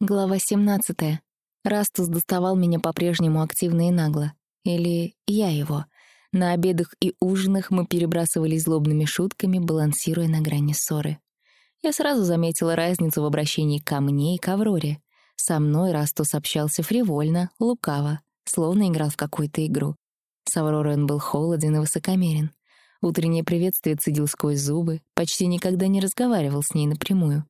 Глава 17. Растус доставал меня по-прежнему активно и нагло. Или я его. На обедах и ужинах мы перебрасывались злобными шутками, балансируя на грани ссоры. Я сразу заметила разницу в обращении ко мне и к Авроре. Со мной Растус общался фривольно, лукаво, словно играл в какую-то игру. С Авророй он был холоден и высокомерен. Утреннее приветствие цедил сквозь зубы, почти никогда не разговаривал с ней напрямую.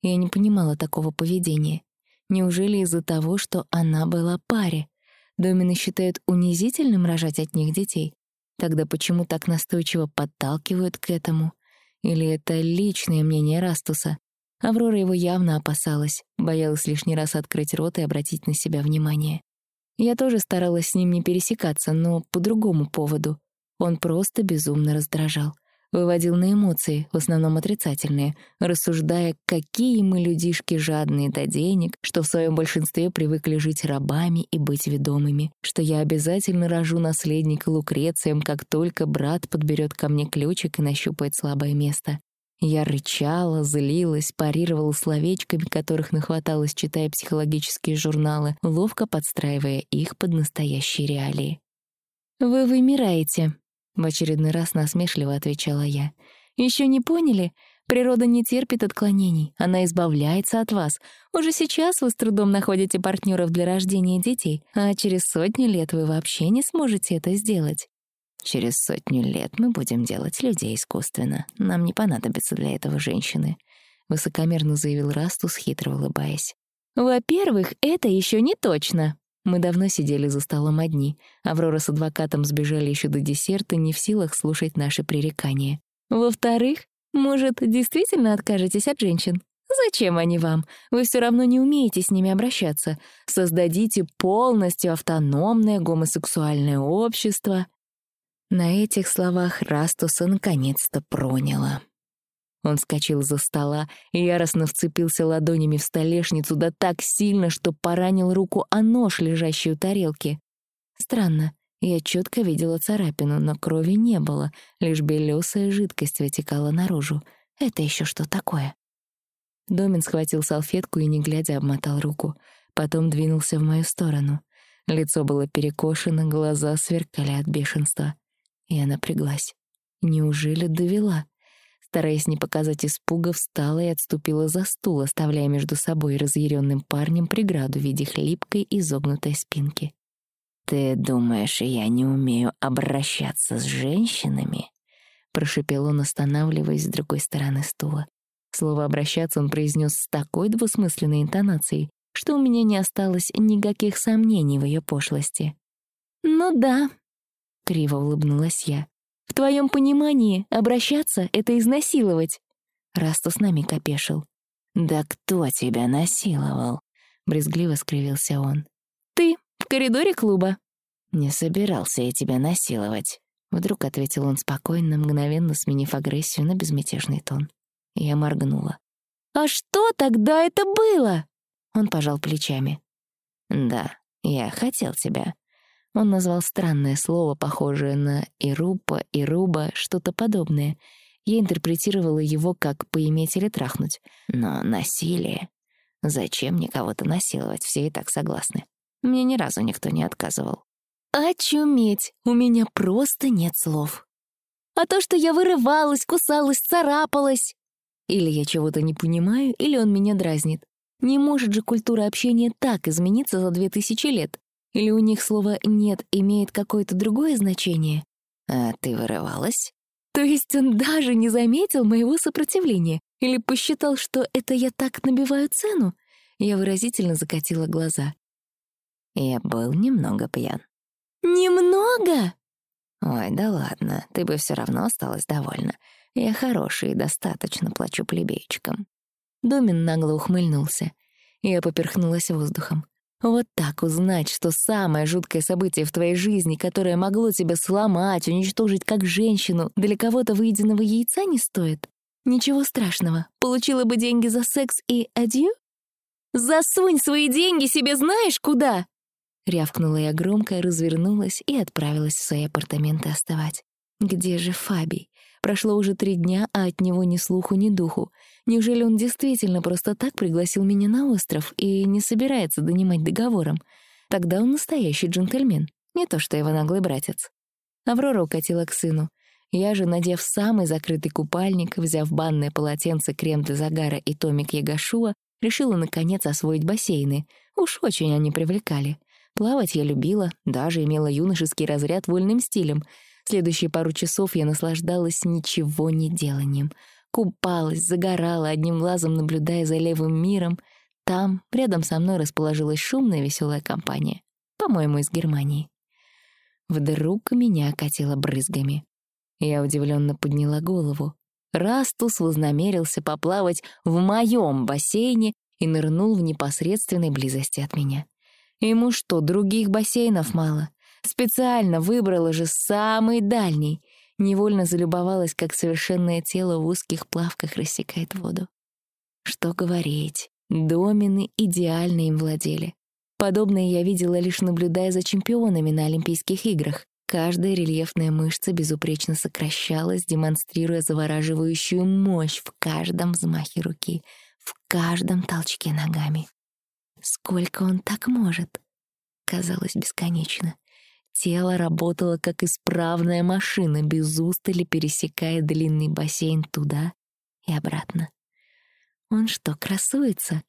Я не понимала такого поведения. Неужели из-за того, что она была паре? Домины считают унизительным рожать от них детей. Тогда почему так настойчиво подталкивают к этому? Или это личное мнение Растуса? Аврора его явно опасалась, боялась лишний раз открыть рот и обратить на себя внимание. Я тоже старалась с ним не пересекаться, но по другому поводу. Он просто безумно раздражал выводил на эмоции, в основном отрицательные, рассуждая, какие мы людишки жадные до денег, что в своем большинстве привыкли жить рабами и быть ведомыми, что я обязательно рожу наследника Лукрецием, как только брат подберет ко мне ключик и нащупает слабое место. Я рычала, злилась, парировала словечками, которых нахваталось, читая психологические журналы, ловко подстраивая их под настоящие реалии. «Вы вымираете», в очередной раз насмешливо отвечала я. Еще не поняли? Природа не терпит отклонений, она избавляется от вас. Уже сейчас вы с трудом находите партнеров для рождения детей, а через сотню лет вы вообще не сможете это сделать. Через сотню лет мы будем делать людей искусственно. Нам не понадобится для этого женщины», — высокомерно заявил Растус, хитро улыбаясь. «Во-первых, это еще не точно», мы давно сидели за столом одни. Аврора с адвокатом сбежали еще до десерта, не в силах слушать наши пререкания. Во-вторых, может, действительно откажетесь от женщин? Зачем они вам? Вы все равно не умеете с ними обращаться. Создадите полностью автономное гомосексуальное общество. На этих словах Растуса наконец-то проняло. Он вскочил за стола и яростно вцепился ладонями в столешницу да так сильно, что поранил руку о нож, лежащий у тарелки. Странно, я четко видела царапину, но крови не было, лишь белесая жидкость вытекала наружу. Это еще что такое? Домин схватил салфетку и, не глядя, обмотал руку. Потом двинулся в мою сторону. Лицо было перекошено, глаза сверкали от бешенства. Я напряглась. Неужели довела? Стараясь не показать испуга, встала и отступила за стул, оставляя между собой разъяренным парнем преграду в виде хлипкой изогнутой спинки. «Ты думаешь, я не умею обращаться с женщинами?» — прошипел он, останавливаясь с другой стороны стула. Слово «обращаться» он произнес с такой двусмысленной интонацией, что у меня не осталось никаких сомнений в ее пошлости. «Ну да», — криво улыбнулась я. В твоем понимании обращаться — это изнасиловать. Растус на миг опешил. «Да кто тебя насиловал?» — брезгливо скривился он. «Ты, в коридоре клуба». «Не собирался я тебя насиловать», — вдруг ответил он спокойно, мгновенно сменив агрессию на безмятежный тон. Я моргнула. «А что тогда это было?» Он пожал плечами. «Да, я хотел тебя. Он назвал странное слово, похожее на «ирупа», «ируба», что-то подобное. Я интерпретировала его как «поиметь или трахнуть». Но насилие... Зачем мне кого-то насиловать? Все и так согласны. Мне ни разу никто не отказывал. «Очуметь! У меня просто нет слов. А то, что я вырывалась, кусалась, царапалась...» Или я чего-то не понимаю, или он меня дразнит. Не может же культура общения так измениться за две тысячи лет. Или у них слово «нет» имеет какое-то другое значение? А ты вырывалась? То есть он даже не заметил моего сопротивления? Или посчитал, что это я так набиваю цену? Я выразительно закатила глаза. Я был немного пьян. Немного? Ой, да ладно, ты бы все равно осталась довольна. Я хороший и достаточно плачу плебейчикам. Домин нагло ухмыльнулся. Я поперхнулась воздухом. Вот так узнать, что самое жуткое событие в твоей жизни, которое могло тебя сломать, уничтожить как женщину, для кого-то выеденного яйца не стоит? Ничего страшного. Получила бы деньги за секс и адью? «Засунь свои деньги себе знаешь куда!» Рявкнула я громко, развернулась и отправилась в свои апартаменты оставать. Где же Фабий? Прошло уже три дня, а от него ни слуху, ни духу. Неужели он действительно просто так пригласил меня на остров и не собирается донимать договором? Тогда он настоящий джентльмен, не то что его наглый братец. Аврора укатила к сыну. Я же, надев самый закрытый купальник, взяв банное полотенце, крем для загара и томик Ягашуа, решила, наконец, освоить бассейны. Уж очень они привлекали. Плавать я любила, даже имела юношеский разряд вольным стилем. Следующие пару часов я наслаждалась ничего не деланием. Купалась, загорала, одним глазом наблюдая за левым миром. Там, рядом со мной, расположилась шумная веселая компания. По-моему, из Германии. Вдруг меня окатило брызгами. Я удивленно подняла голову. Растус вознамерился поплавать в моем бассейне и нырнул в непосредственной близости от меня. Ему что, других бассейнов мало? Специально выбрала же самый дальний. Невольно залюбовалась, как совершенное тело в узких плавках рассекает воду. Что говорить, домины идеально им владели. Подобное я видела лишь наблюдая за чемпионами на Олимпийских играх. Каждая рельефная мышца безупречно сокращалась, демонстрируя завораживающую мощь в каждом взмахе руки, в каждом толчке ногами. Сколько он так может? Казалось бесконечно. Тело работало как исправная машина, без устали пересекая длинный бассейн туда и обратно. Он что, красуется?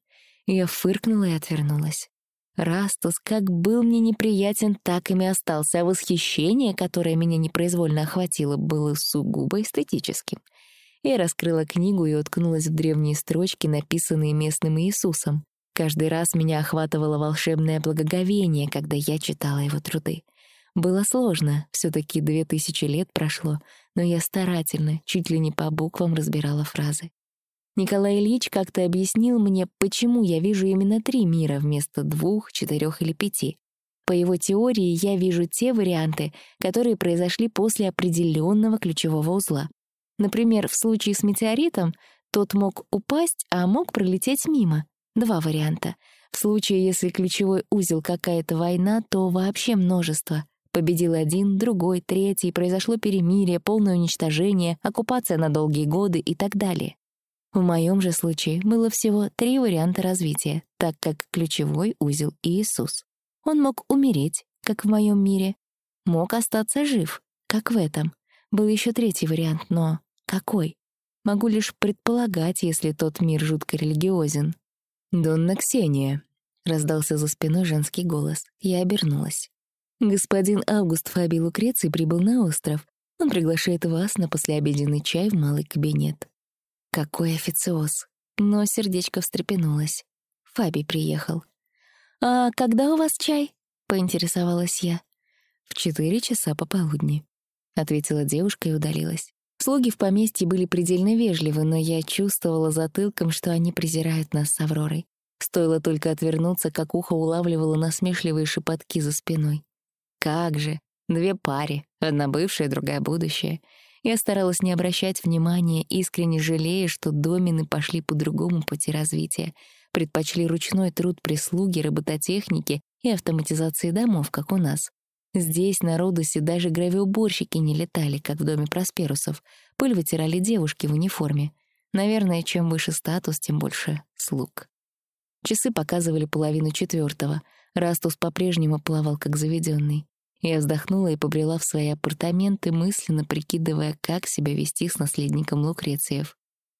Я фыркнула и отвернулась. Растус как был мне неприятен, так ими остался, а восхищение, которое меня непроизвольно охватило, было сугубо эстетическим. Я раскрыла книгу и уткнулась в древние строчки, написанные местным Иисусом. Каждый раз меня охватывало волшебное благоговение, когда я читала его труды. Было сложно, все таки две тысячи лет прошло, но я старательно, чуть ли не по буквам разбирала фразы. Николай Ильич как-то объяснил мне, почему я вижу именно три мира вместо двух, четырех или пяти. По его теории я вижу те варианты, которые произошли после определенного ключевого узла. Например, в случае с метеоритом тот мог упасть, а мог пролететь мимо. Два варианта. В случае, если ключевой узел какая-то война, то вообще множество. Победил один, другой, третий, произошло перемирие, полное уничтожение, оккупация на долгие годы и так далее. В моем же случае было всего три варианта развития, так как ключевой узел — Иисус. Он мог умереть, как в моем мире, мог остаться жив, как в этом. Был еще третий вариант, но какой? Могу лишь предполагать, если тот мир жутко религиозен, «Донна Ксения», — раздался за спиной женский голос. Я обернулась. «Господин Август Фаби Лукреций прибыл на остров. Он приглашает вас на послеобеденный чай в малый кабинет». Какой официоз. Но сердечко встрепенулось. Фаби приехал. «А когда у вас чай?» — поинтересовалась я. «В четыре часа пополудни», — ответила девушка и удалилась. Слуги в поместье были предельно вежливы, но я чувствовала затылком, что они презирают нас с Авророй. Стоило только отвернуться, как ухо улавливало насмешливые шепотки за спиной. Как же! Две пари, одна бывшая, другая будущая. Я старалась не обращать внимания, искренне жалея, что домины пошли по другому пути развития, предпочли ручной труд прислуги, робототехники и автоматизации домов, как у нас. Здесь, на Родосе, даже гравиуборщики не летали, как в доме Просперусов. Пыль вытирали девушки в униформе. Наверное, чем выше статус, тем больше слуг. Часы показывали половину четвертого. Растус по-прежнему плавал, как заведенный. Я вздохнула и побрела в свои апартаменты, мысленно прикидывая, как себя вести с наследником Лукрециев.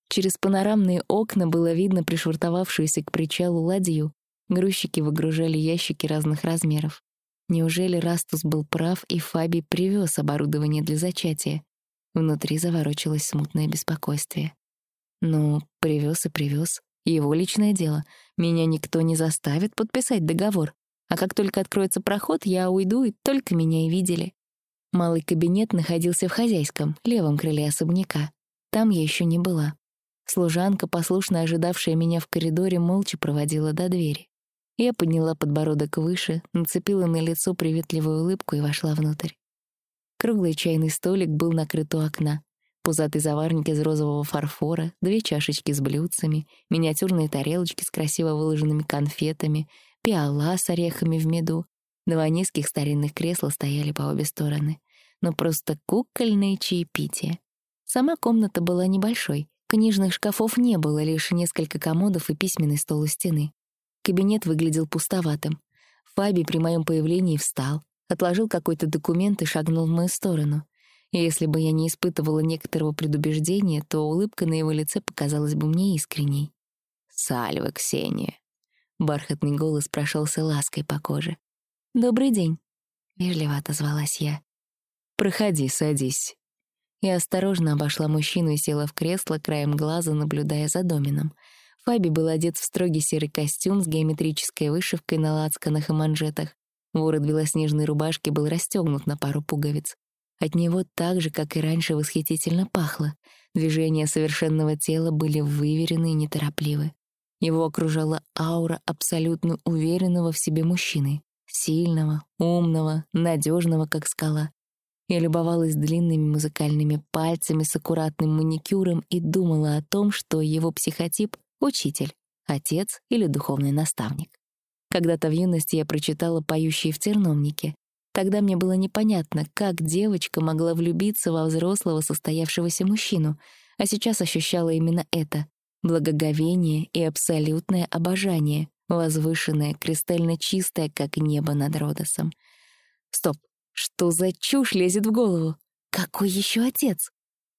Через панорамные окна было видно пришвартовавшуюся к причалу ладью. Грузчики выгружали ящики разных размеров. Неужели Растус был прав, и Фаби привез оборудование для зачатия? Внутри заворочилось смутное беспокойствие. Ну, привез и привез. Его личное дело. Меня никто не заставит подписать договор. А как только откроется проход, я уйду, и только меня и видели. Малый кабинет находился в хозяйском, левом крыле особняка. Там я еще не была. Служанка, послушно ожидавшая меня в коридоре, молча проводила до двери. Я подняла подбородок выше, нацепила на лицо приветливую улыбку и вошла внутрь. Круглый чайный столик был накрыт у окна. Пузатый заварник из розового фарфора, две чашечки с блюдцами, миниатюрные тарелочки с красиво выложенными конфетами, пиала с орехами в меду. Два низких старинных кресла стояли по обе стороны. Но просто кукольное чаепитие. Сама комната была небольшой. Книжных шкафов не было, лишь несколько комодов и письменный стол у стены. Кабинет выглядел пустоватым. Фаби при моем появлении встал, отложил какой-то документ и шагнул в мою сторону. И если бы я не испытывала некоторого предубеждения, то улыбка на его лице показалась бы мне искренней. «Сальва, Ксения!» Бархатный голос прошелся лаской по коже. «Добрый день!» — вежливо отозвалась я. «Проходи, садись». Я осторожно обошла мужчину и села в кресло, краем глаза наблюдая за домином. Фаби был одет в строгий серый костюм с геометрической вышивкой на лацканах и манжетах. Ворот белоснежной рубашки был расстегнут на пару пуговиц. От него так же, как и раньше, восхитительно пахло. Движения совершенного тела были выверены и неторопливы. Его окружала аура абсолютно уверенного в себе мужчины. Сильного, умного, надежного, как скала. Я любовалась длинными музыкальными пальцами с аккуратным маникюром и думала о том, что его психотип — учитель, отец или духовный наставник. Когда-то в юности я прочитала «Поющие в терновнике», Тогда мне было непонятно, как девочка могла влюбиться во взрослого состоявшегося мужчину, а сейчас ощущала именно это — благоговение и абсолютное обожание, возвышенное, кристально чистое, как небо над Родосом. Стоп, что за чушь лезет в голову? Какой еще отец?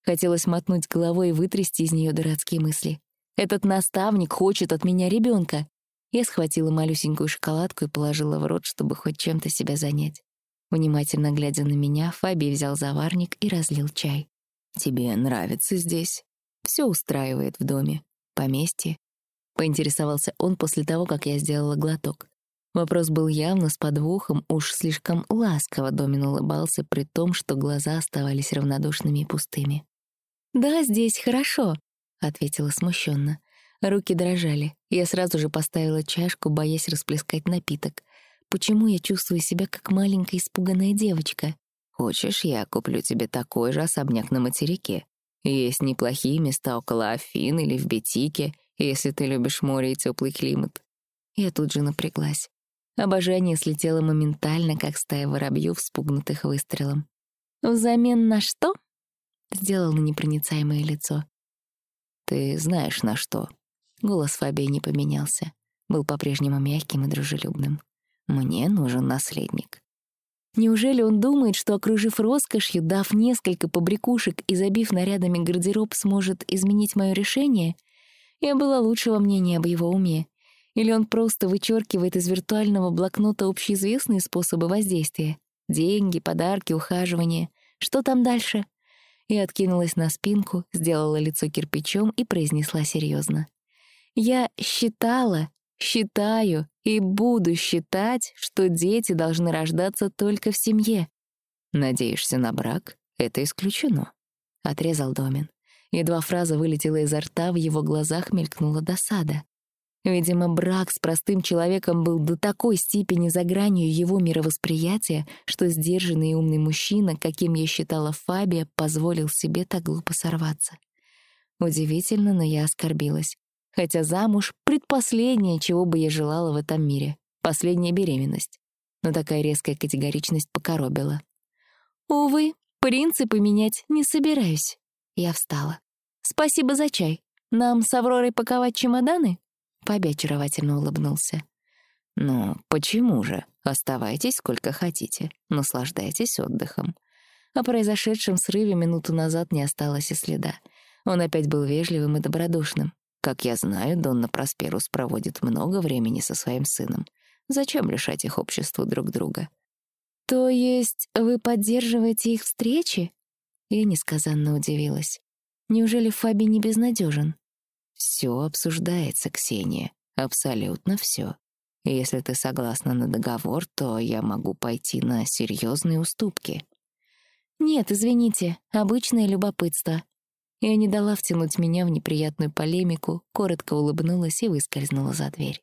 Хотелось мотнуть головой и вытрясти из нее дурацкие мысли. Этот наставник хочет от меня ребенка. Я схватила малюсенькую шоколадку и положила в рот, чтобы хоть чем-то себя занять. Внимательно глядя на меня, Фаби взял заварник и разлил чай. «Тебе нравится здесь? Все устраивает в доме. Поместье?» Поинтересовался он после того, как я сделала глоток. Вопрос был явно с подвохом, уж слишком ласково Домин улыбался, при том, что глаза оставались равнодушными и пустыми. «Да, здесь хорошо», — ответила смущенно. Руки дрожали. Я сразу же поставила чашку, боясь расплескать напиток. Почему я чувствую себя как маленькая испуганная девочка? Хочешь, я куплю тебе такой же особняк на материке? Есть неплохие места около Афин или в Бетике, если ты любишь море и теплый климат. Я тут же напряглась. Обожание слетело моментально, как стая воробьев, спугнутых выстрелом. «Взамен на что?» — сделала непроницаемое лицо. «Ты знаешь, на что». Голос Фабии не поменялся. Был по-прежнему мягким и дружелюбным. Мне нужен наследник. Неужели он думает, что, окружив роскошью, дав несколько побрякушек и забив нарядами гардероб, сможет изменить мое решение? Я была лучшего мнения об его уме. Или он просто вычеркивает из виртуального блокнота общеизвестные способы воздействия? Деньги, подарки, ухаживание. Что там дальше? Я откинулась на спинку, сделала лицо кирпичом и произнесла серьезно. Я считала, считаю, и буду считать, что дети должны рождаться только в семье. Надеешься на брак? Это исключено. Отрезал Домин. Едва фраза вылетела изо рта, в его глазах мелькнула досада. Видимо, брак с простым человеком был до такой степени за гранью его мировосприятия, что сдержанный и умный мужчина, каким я считала Фабия, позволил себе так глупо сорваться. Удивительно, но я оскорбилась. Хотя замуж — предпоследнее, чего бы я желала в этом мире. Последняя беременность. Но такая резкая категоричность покоробила. «Увы, принципы менять не собираюсь». Я встала. «Спасибо за чай. Нам с Авророй паковать чемоданы?» Фаби очаровательно улыбнулся. «Ну, почему же? Оставайтесь сколько хотите. Наслаждайтесь отдыхом». О произошедшем срыве минуту назад не осталось и следа. Он опять был вежливым и добродушным. Как я знаю, Донна Просперус проводит много времени со своим сыном. Зачем лишать их обществу друг друга? То есть вы поддерживаете их встречи? Я несказанно удивилась. Неужели Фаби не безнадежен? Все обсуждается, Ксения. Абсолютно все. Если ты согласна на договор, то я могу пойти на серьезные уступки. Нет, извините, обычное любопытство. Я не дала втянуть меня в неприятную полемику, коротко улыбнулась и выскользнула за дверь.